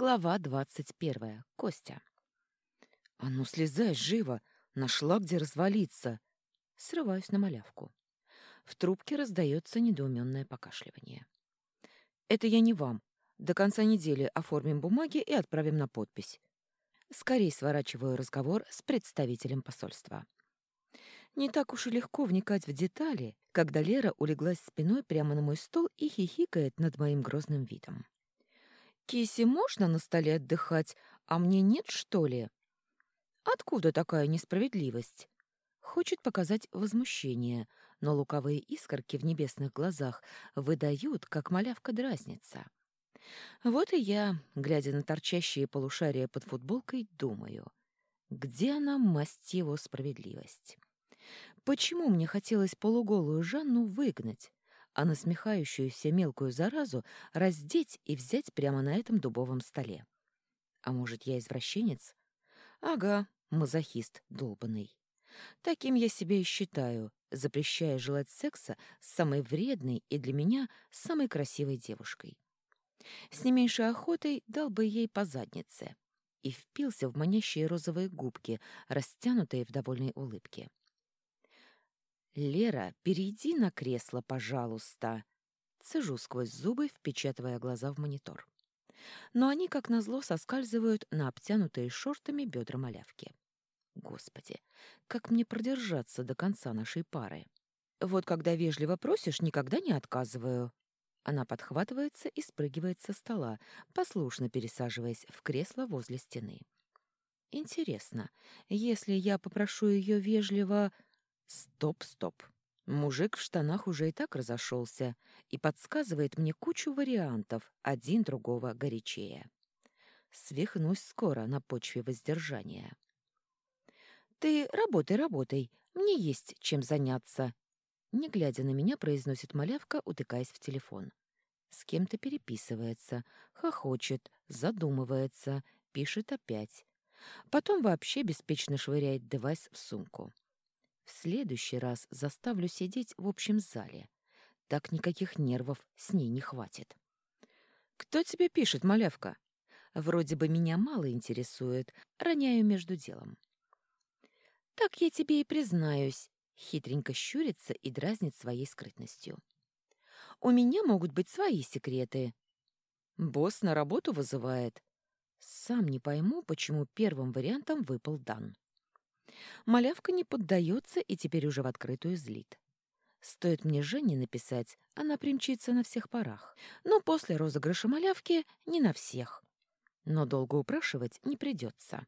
Глава двадцать первая. Костя. «А ну, слезай живо! Нашла, где развалиться!» Срываюсь на малявку. В трубке раздается недоуменное покашливание. «Это я не вам. До конца недели оформим бумаги и отправим на подпись». Скорей сворачиваю разговор с представителем посольства. Не так уж и легко вникать в детали, когда Лера улеглась спиной прямо на мой стол и хихикает над моим грозным видом. «Кисе можно на столе отдыхать, а мне нет, что ли?» «Откуда такая несправедливость?» Хочет показать возмущение, но луковые искорки в небесных глазах выдают, как малявка дразнится. Вот и я, глядя на торчащие полушария под футболкой, думаю, где она, масть его, справедливость? Почему мне хотелось полуголую Жанну выгнать? А насмехающуюся мелкую заразу раздеть и взять прямо на этом дубовом столе. А может, я извращенец? Ага, мазохист долбанный. Таким я себя и считаю, запрещая желать секса с самой вредной и для меня самой красивой девушкой. С не меньшей охотой дал бы ей по заднице и впился в манящие розовые губки, растянутые в довольной улыбке. «Лера, перейди на кресло, пожалуйста!» Цежу сквозь зубы, впечатывая глаза в монитор. Но они, как назло, соскальзывают на обтянутые шортами бедра малявки. Господи, как мне продержаться до конца нашей пары? Вот когда вежливо просишь, никогда не отказываю. Она подхватывается и спрыгивает со стола, послушно пересаживаясь в кресло возле стены. Интересно, если я попрошу ее вежливо Стоп, стоп. Мужик в штанах уже и так разошелся и подсказывает мне кучу вариантов, один другого горячее. Свихнусь скоро на почве воздержания. «Ты работай, работай, мне есть чем заняться», не глядя на меня, произносит малявка, утыкаясь в телефон. С кем-то переписывается, хохочет, задумывается, пишет опять. Потом вообще беспечно швыряет девайс в сумку. В следующий раз заставлю сидеть в общем зале. Так никаких нервов с ней не хватит. «Кто тебе пишет, малявка?» Вроде бы меня мало интересует, роняю между делом. «Так я тебе и признаюсь», — хитренько щурится и дразнит своей скрытностью. «У меня могут быть свои секреты». Босс на работу вызывает. Сам не пойму, почему первым вариантом выпал Дан. Малявка не поддается и теперь уже в открытую злит. Стоит мне Жене написать, она примчится на всех парах. Но после розыгрыша малявки не на всех. Но долго упрашивать не придется.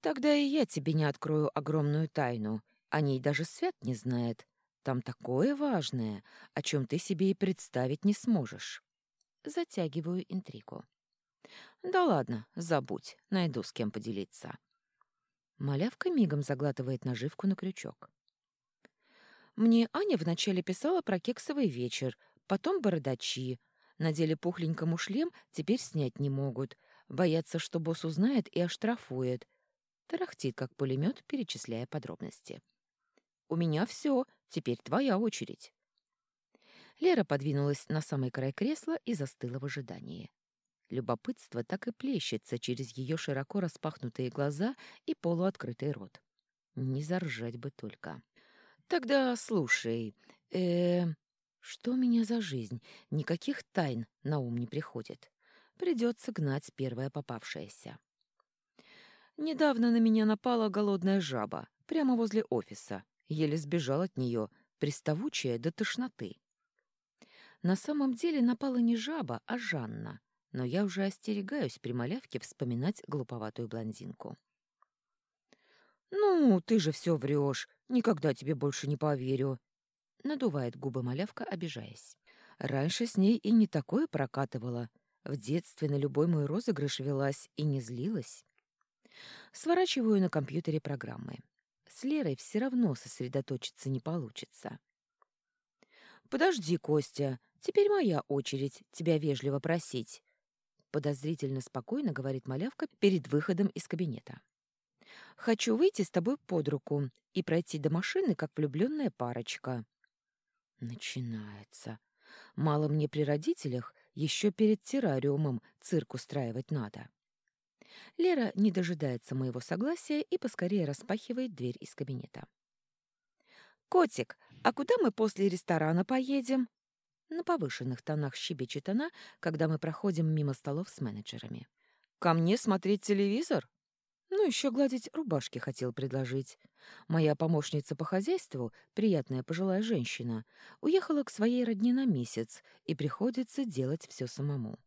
Тогда и я тебе не открою огромную тайну. О ней даже Свят не знает. Там такое важное, о чем ты себе и представить не сможешь. Затягиваю интригу. Да ладно, забудь, найду с кем поделиться. Малявка мигом заглатывает наживку на крючок. Мне Аня вначале писала про кексовый вечер, потом бородачи. Надели пухленькому шлем, теперь снять не могут. Боятся, что босс узнает и оштрафует. Тарахтит, как пулемет, перечисляя подробности. «У меня все, теперь твоя очередь». Лера подвинулась на самый край кресла и застыла в ожидании. Любопытство так и плещется через ее широко распахнутые глаза и полуоткрытый рот. Не заржать бы только. Тогда слушай, э, что у меня за жизнь? Никаких тайн на ум не приходит. Придется гнать первое попавшееся. Недавно на меня напала голодная жаба, прямо возле офиса. Еле сбежал от нее, приставучая до тошноты. На самом деле напала не жаба, а Жанна но я уже остерегаюсь при малявке вспоминать глуповатую блондинку. «Ну, ты же все врешь, никогда тебе больше не поверю», — надувает губы малявка, обижаясь. «Раньше с ней и не такое прокатывала. В детстве на любой мой розыгрыш велась и не злилась». Сворачиваю на компьютере программы. С Лерой все равно сосредоточиться не получится. «Подожди, Костя, теперь моя очередь тебя вежливо просить подозрительно спокойно говорит малявка перед выходом из кабинета. Хочу выйти с тобой под руку и пройти до машины, как влюбленная парочка. Начинается. Мало мне при родителях, Еще перед террариумом цирк устраивать надо. Лера не дожидается моего согласия и поскорее распахивает дверь из кабинета. «Котик, а куда мы после ресторана поедем?» На повышенных тонах щебечет она, когда мы проходим мимо столов с менеджерами. «Ко мне смотреть телевизор?» Ну, еще гладить рубашки хотел предложить. Моя помощница по хозяйству, приятная пожилая женщина, уехала к своей родне на месяц, и приходится делать все самому.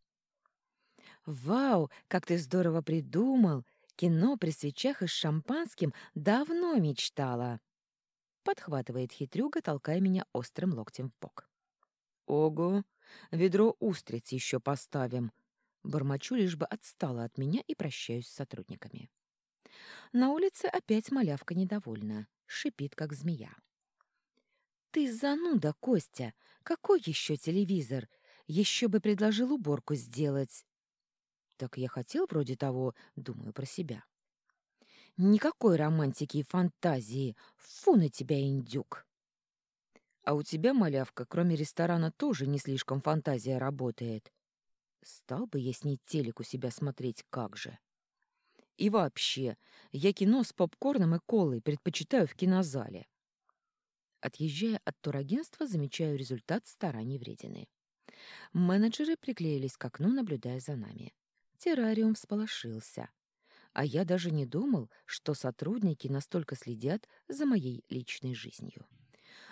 «Вау, как ты здорово придумал! Кино при свечах и с шампанским давно мечтала!» Подхватывает хитрюга, толкая меня острым локтем в бок. «Ого! Ведро устриц еще поставим!» Бормочу, лишь бы отстала от меня и прощаюсь с сотрудниками. На улице опять малявка недовольна, шипит, как змея. «Ты зануда, Костя! Какой еще телевизор? Еще бы предложил уборку сделать!» «Так я хотел вроде того, думаю про себя». «Никакой романтики и фантазии! Фу на тебя, индюк!» «А у тебя, малявка, кроме ресторана тоже не слишком фантазия работает. Стал бы я с ней телек у себя смотреть, как же!» И вообще, я кино с попкорном и колой предпочитаю в кинозале. Отъезжая от турагентства, замечаю результат стараний вредины. Менеджеры приклеились к окну, наблюдая за нами. Террариум всполошился. А я даже не думал, что сотрудники настолько следят за моей личной жизнью.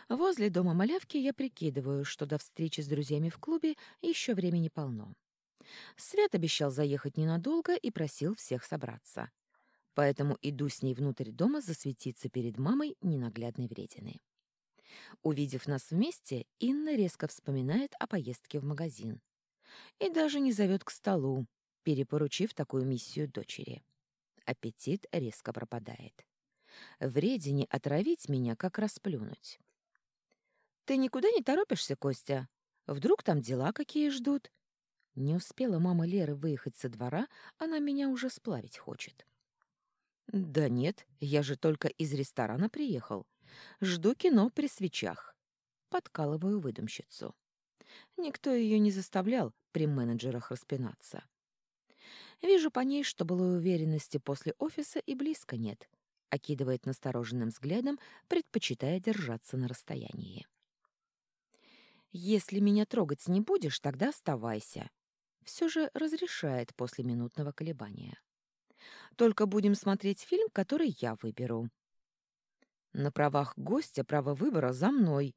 Возле дома малявки я прикидываю, что до встречи с друзьями в клубе еще времени полно. Свят обещал заехать ненадолго и просил всех собраться. Поэтому иду с ней внутрь дома засветиться перед мамой ненаглядной вредины. Увидев нас вместе, Инна резко вспоминает о поездке в магазин. И даже не зовет к столу, перепоручив такую миссию дочери. Аппетит резко пропадает. Вредине отравить меня, как расплюнуть. «Ты никуда не торопишься, Костя? Вдруг там дела какие ждут?» Не успела мама Леры выехать со двора, она меня уже сплавить хочет. «Да нет, я же только из ресторана приехал. Жду кино при свечах». Подкалываю выдумщицу. Никто ее не заставлял при менеджерах распинаться. Вижу по ней, что былой уверенности после офиса и близко нет. Окидывает настороженным взглядом, предпочитая держаться на расстоянии. «Если меня трогать не будешь, тогда оставайся все же разрешает после минутного колебания. «Только будем смотреть фильм, который я выберу». На правах гостя право выбора за мной.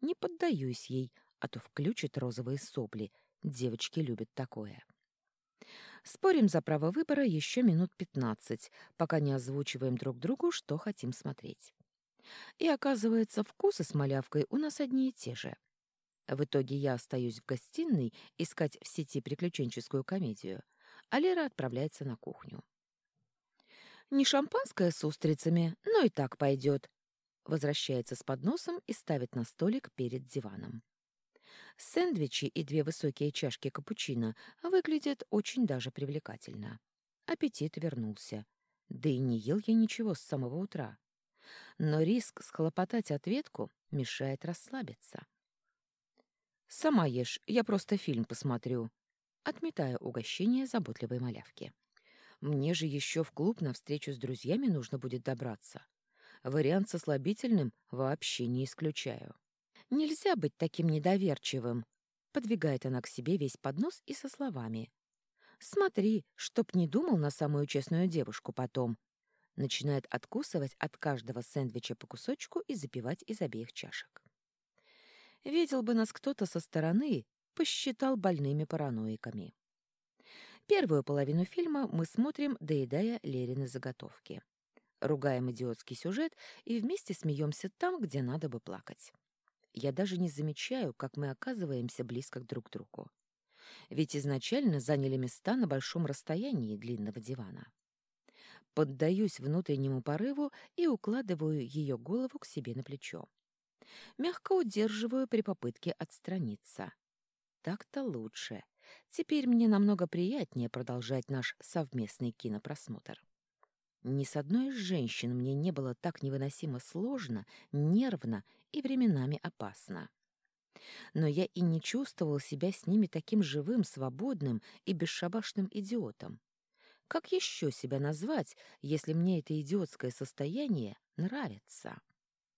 Не поддаюсь ей, а то включит розовые сопли. Девочки любят такое. Спорим за право выбора еще минут пятнадцать, пока не озвучиваем друг другу, что хотим смотреть. И оказывается, вкусы с малявкой у нас одни и те же. В итоге я остаюсь в гостиной искать в сети приключенческую комедию, а Лера отправляется на кухню. «Не шампанское с устрицами, но и так пойдет», возвращается с подносом и ставит на столик перед диваном. Сэндвичи и две высокие чашки капучино выглядят очень даже привлекательно. Аппетит вернулся. Да и не ел я ничего с самого утра. Но риск схлопотать ответку мешает расслабиться. «Сама ешь, я просто фильм посмотрю», отметая угощение заботливой малявки. «Мне же еще в клуб на встречу с друзьями нужно будет добраться. Вариант со слабительным вообще не исключаю». «Нельзя быть таким недоверчивым», подвигает она к себе весь поднос и со словами. «Смотри, чтоб не думал на самую честную девушку потом». Начинает откусывать от каждого сэндвича по кусочку и запивать из обеих чашек. Видел бы нас кто-то со стороны, посчитал больными параноиками. Первую половину фильма мы смотрим, доедая Лерины заготовки. Ругаем идиотский сюжет и вместе смеемся там, где надо бы плакать. Я даже не замечаю, как мы оказываемся близко друг к другу. Ведь изначально заняли места на большом расстоянии длинного дивана. Поддаюсь внутреннему порыву и укладываю ее голову к себе на плечо. Мягко удерживаю при попытке отстраниться. Так-то лучше. Теперь мне намного приятнее продолжать наш совместный кинопросмотр. Ни с одной из женщин мне не было так невыносимо сложно, нервно и временами опасно. Но я и не чувствовал себя с ними таким живым, свободным и бесшабашным идиотом. Как еще себя назвать, если мне это идиотское состояние нравится?